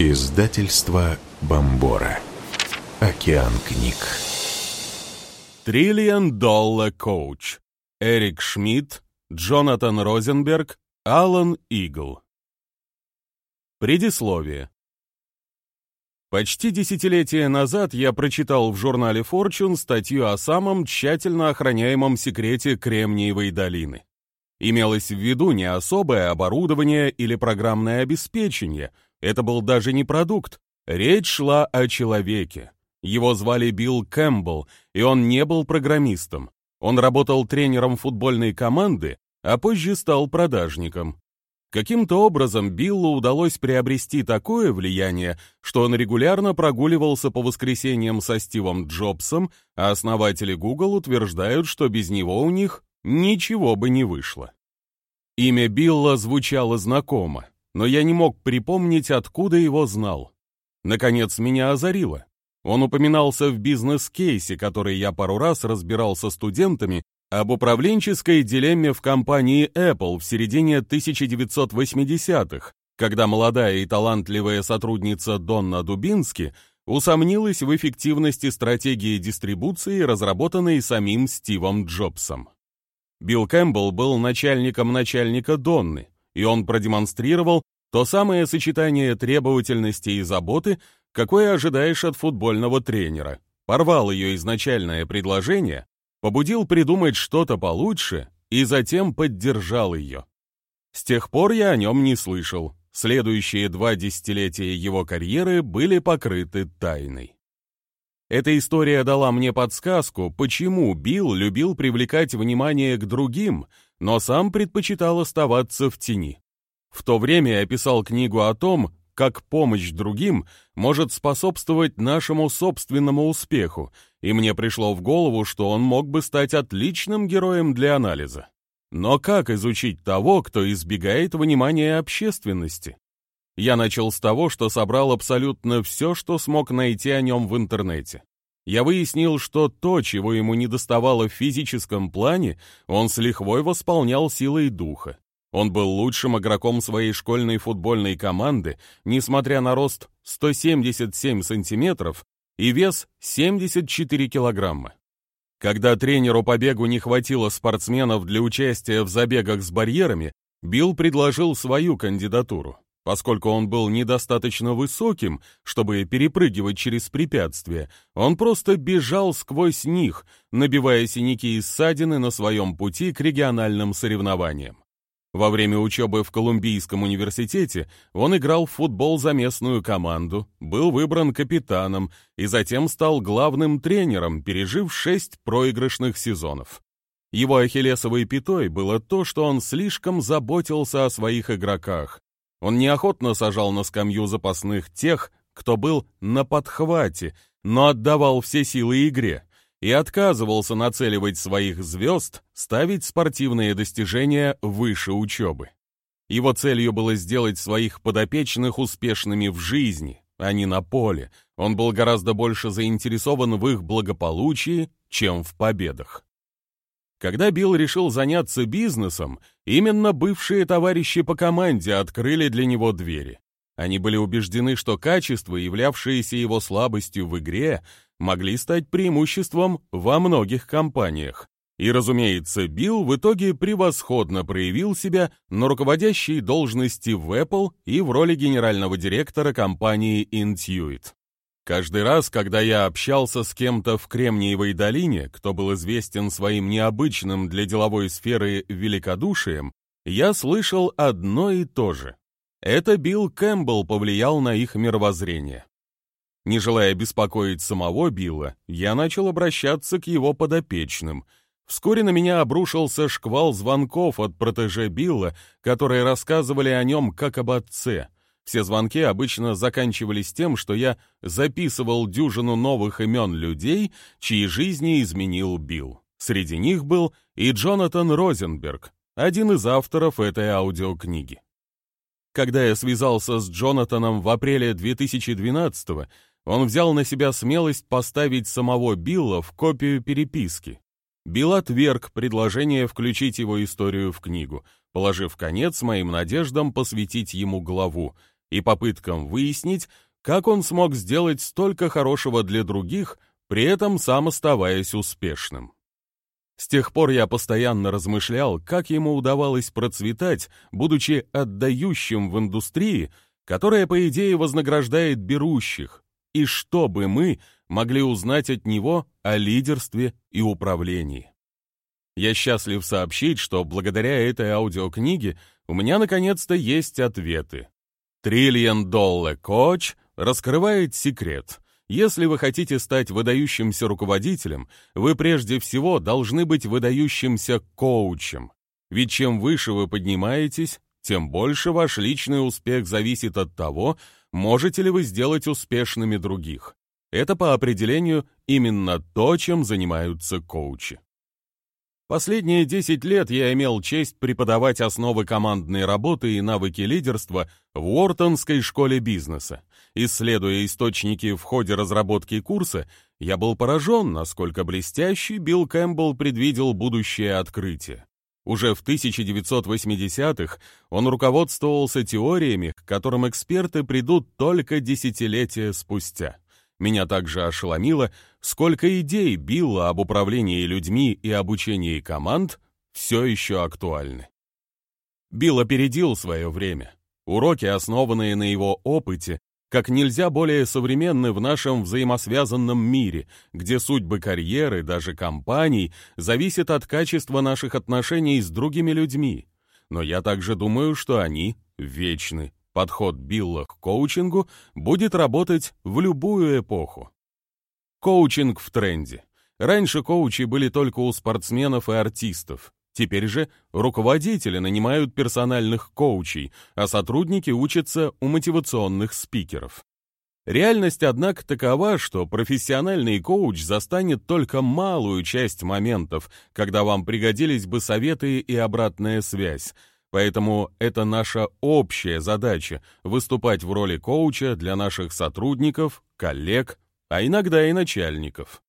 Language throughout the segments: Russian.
Издательство Бомбора. Океан книг. Триллион Долла Коуч. Эрик Шмидт, Джонатан Розенберг, Алан Игл. Предисловие. Почти десятилетие назад я прочитал в журнале Fortune статью о самом тщательно охраняемом секрете Кремниевой долины. Имелось в виду не особое оборудование или программное обеспечение, это был даже не продукт, речь шла о человеке. Его звали Билл Кэмпбелл, и он не был программистом. Он работал тренером футбольной команды, а позже стал продажником. Каким-то образом Биллу удалось приобрести такое влияние, что он регулярно прогуливался по воскресеньям со Стивом Джобсом, а основатели Google утверждают, что без него у них ничего бы не вышло. Имя Билла звучало знакомо, но я не мог припомнить, откуда его знал. Наконец меня озарило. Он упоминался в бизнес-кейсе, который я пару раз разбирал со студентами об управленческой дилемме в компании Apple в середине 1980-х, когда молодая и талантливая сотрудница Донна Дубински усомнилась в эффективности стратегии дистрибуции, разработанной самим Стивом Джобсом. Билл Кэмпбелл был начальником начальника Донны, и он продемонстрировал то самое сочетание требовательности и заботы, какое ожидаешь от футбольного тренера. Порвал ее изначальное предложение, побудил придумать что-то получше и затем поддержал ее. С тех пор я о нем не слышал. Следующие два десятилетия его карьеры были покрыты тайной. Эта история дала мне подсказку, почему Билл любил привлекать внимание к другим, но сам предпочитал оставаться в тени. В то время я писал книгу о том, как помощь другим может способствовать нашему собственному успеху, и мне пришло в голову, что он мог бы стать отличным героем для анализа. Но как изучить того, кто избегает внимания общественности? Я начал с того, что собрал абсолютно все, что смог найти о нем в интернете. Я выяснил, что то, чего ему не доставало в физическом плане, он с лихвой восполнял силой духа. Он был лучшим игроком своей школьной футбольной команды, несмотря на рост 177 сантиметров и вес 74 килограмма. Когда тренеру по бегу не хватило спортсменов для участия в забегах с барьерами, Билл предложил свою кандидатуру. Поскольку он был недостаточно высоким, чтобы перепрыгивать через препятствия, он просто бежал сквозь них, набивая синяки и ссадины на своем пути к региональным соревнованиям. Во время учебы в Колумбийском университете он играл в футбол за местную команду, был выбран капитаном и затем стал главным тренером, пережив шесть проигрышных сезонов. Его ахиллесовой пятой было то, что он слишком заботился о своих игроках. Он неохотно сажал на скамью запасных тех, кто был на подхвате, но отдавал все силы игре и отказывался нацеливать своих звезд, ставить спортивные достижения выше учебы. Его целью было сделать своих подопечных успешными в жизни, а не на поле. Он был гораздо больше заинтересован в их благополучии, чем в победах. Когда Билл решил заняться бизнесом, именно бывшие товарищи по команде открыли для него двери. Они были убеждены, что качества, являвшиеся его слабостью в игре, могли стать преимуществом во многих компаниях. И, разумеется, Билл в итоге превосходно проявил себя на руководящей должности в Apple и в роли генерального директора компании Intuit. Каждый раз, когда я общался с кем-то в Кремниевой долине, кто был известен своим необычным для деловой сферы великодушием, я слышал одно и то же. Это Билл Кэмпбелл повлиял на их мировоззрение. Не желая беспокоить самого Билла, я начал обращаться к его подопечным. Вскоре на меня обрушился шквал звонков от протеже Билла, которые рассказывали о нем как об отце. Все звонки обычно заканчивались тем, что я записывал дюжину новых имен людей, чьи жизни изменил Билл. Среди них был и Джонатан Розенберг, один из авторов этой аудиокниги. Когда я связался с Джонатаном в апреле 2012 года, он взял на себя смелость поставить самого Билла в копию переписки. Билл отверг предложение включить его историю в книгу, положив конец моим надеждам посвятить ему главу и попыткам выяснить, как он смог сделать столько хорошего для других, при этом сам оставаясь успешным. С тех пор я постоянно размышлял, как ему удавалось процветать, будучи отдающим в индустрии, которая, по идее, вознаграждает берущих, и что бы мы могли узнать от него о лидерстве и управлении. Я счастлив сообщить, что благодаря этой аудиокниге у меня наконец-то есть ответы. Триллион Доллар Коч раскрывает секрет. Если вы хотите стать выдающимся руководителем, вы прежде всего должны быть выдающимся коучем. Ведь чем выше вы поднимаетесь, тем больше ваш личный успех зависит от того, можете ли вы сделать успешными других. Это по определению именно то, чем занимаются коучи. Последние 10 лет я имел честь преподавать основы командной работы и навыки лидерства в Уортонской школе бизнеса. Исследуя источники в ходе разработки курса, я был поражен, насколько блестящий Билл Кэмпбелл предвидел будущее открытие. Уже в 1980-х он руководствовался теориями, к которым эксперты придут только десятилетия спустя. Меня также ошеломило, сколько идей Билла об управлении людьми и обучении команд все еще актуальны. Билл опередил свое время. Уроки, основанные на его опыте, как нельзя более современны в нашем взаимосвязанном мире, где судьбы карьеры, даже компаний, зависят от качества наших отношений с другими людьми. Но я также думаю, что они вечны. Подход Билла к коучингу будет работать в любую эпоху. Коучинг в тренде. Раньше коучи были только у спортсменов и артистов. Теперь же руководители нанимают персональных коучей, а сотрудники учатся у мотивационных спикеров. Реальность, однако, такова, что профессиональный коуч застанет только малую часть моментов, когда вам пригодились бы советы и обратная связь, Поэтому это наша общая задача – выступать в роли коуча для наших сотрудников, коллег, а иногда и начальников.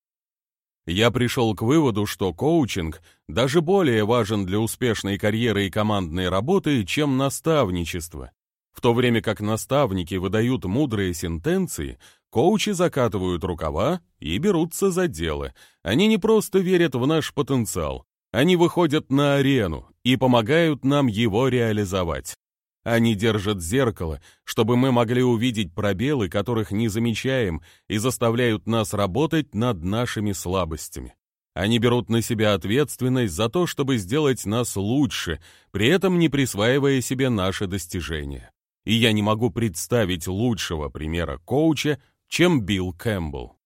Я пришел к выводу, что коучинг даже более важен для успешной карьеры и командной работы, чем наставничество. В то время как наставники выдают мудрые сентенции, коучи закатывают рукава и берутся за дело. Они не просто верят в наш потенциал, они выходят на арену и помогают нам его реализовать. Они держат зеркало, чтобы мы могли увидеть пробелы, которых не замечаем, и заставляют нас работать над нашими слабостями. Они берут на себя ответственность за то, чтобы сделать нас лучше, при этом не присваивая себе наши достижения. И я не могу представить лучшего примера коуча, чем Билл Кэмпбелл.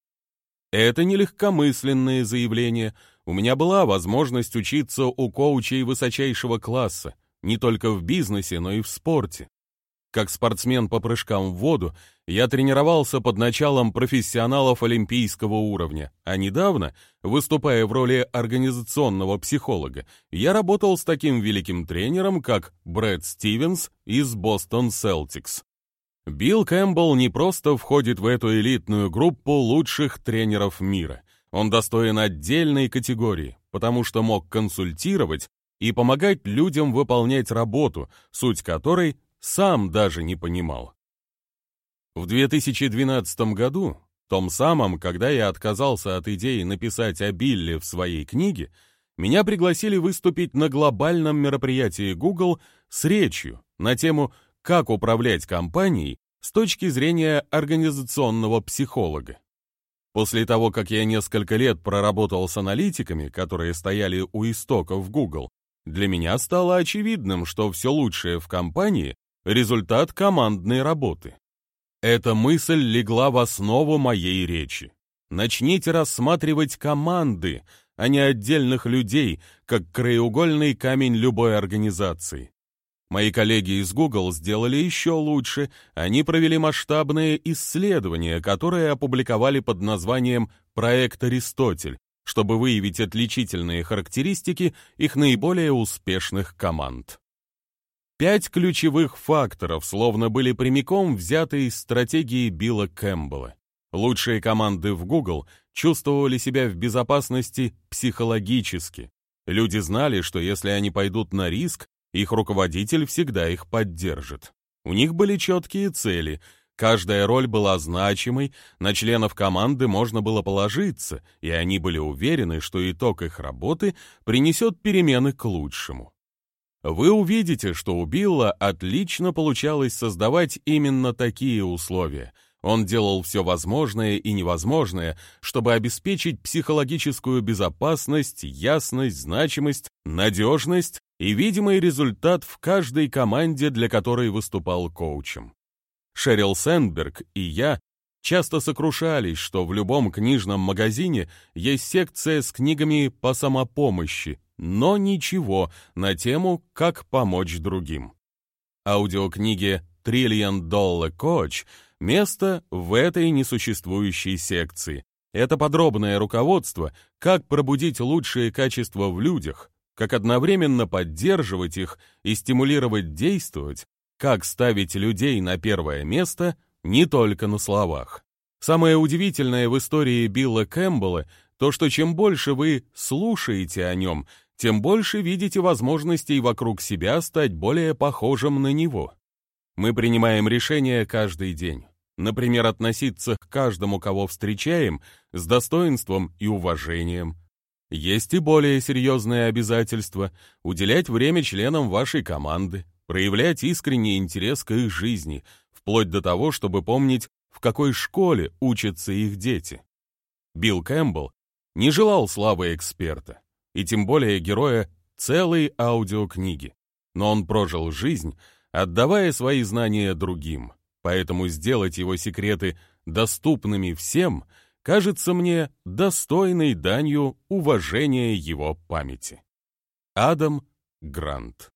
Это не легкомысленные заявления, у меня была возможность учиться у коучей высочайшего класса, не только в бизнесе, но и в спорте. Как спортсмен по прыжкам в воду, я тренировался под началом профессионалов олимпийского уровня, а недавно, выступая в роли организационного психолога, я работал с таким великим тренером, как Брэд Стивенс из Бостон Селтикс. Билл Кэмпбелл не просто входит в эту элитную группу лучших тренеров мира — он достоин отдельной категории, потому что мог консультировать и помогать людям выполнять работу, суть которой сам даже не понимал. В 2012 году, том самом, когда я отказался от идеи написать о Билле в своей книге, меня пригласили выступить на глобальном мероприятии Google с речью на тему «Как управлять компанией с точки зрения организационного психолога». После того, как я несколько лет проработал с аналитиками, которые стояли у истоков Google, для меня стало очевидным, что все лучшее в компании — результат командной работы. Эта мысль легла в основу моей речи. Начните рассматривать команды, а не отдельных людей, как краеугольный камень любой организации. Мои коллеги из Google сделали еще лучше. Они провели масштабные исследования, которые опубликовали под названием «Проект Аристотель», чтобы выявить отличительные характеристики их наиболее успешных команд. Пять ключевых факторов словно были прямиком взяты из стратегии Билла Кэмпбелла. Лучшие команды в Google чувствовали себя в безопасности психологически. Люди знали, что если они пойдут на риск, их руководитель всегда их поддержит. У них были четкие цели, каждая роль была значимой, на членов команды можно было положиться, и они были уверены, что итог их работы принесет перемены к лучшему. Вы увидите, что у Билла отлично получалось создавать именно такие условия. Он делал все возможное и невозможное, чтобы обеспечить психологическую безопасность, ясность, значимость, надежность и видимый результат в каждой команде, для которой выступал коучем. Шерил Сендберг и я часто сокрушались, что в любом книжном магазине есть секция с книгами по самопомощи, но ничего на тему «Как помочь другим». Аудиокниги «Trillion Dollar Coach» место в этой несуществующей секции. Это подробное руководство, как пробудить лучшие качества в людях, как одновременно поддерживать их и стимулировать действовать, как ставить людей на первое место не только на словах. Самое удивительное в истории Билла Кэмпбелла то, что чем больше вы слушаете о нем, тем больше видите возможностей вокруг себя стать более похожим на него. Мы принимаем решения каждый день. Например, относиться к каждому, кого встречаем, с достоинством и уважением. Есть и более серьезные обязательства – уделять время членам вашей команды, проявлять искренний интерес к их жизни, вплоть до того, чтобы помнить, в какой школе учатся их дети. Билл Кэмпбелл не желал славы эксперта и тем более героя целой аудиокниги. Но он прожил жизнь, отдавая свои знания другим, поэтому сделать его секреты доступными всем кажется мне достойной данью уважения его памяти. Адам Грант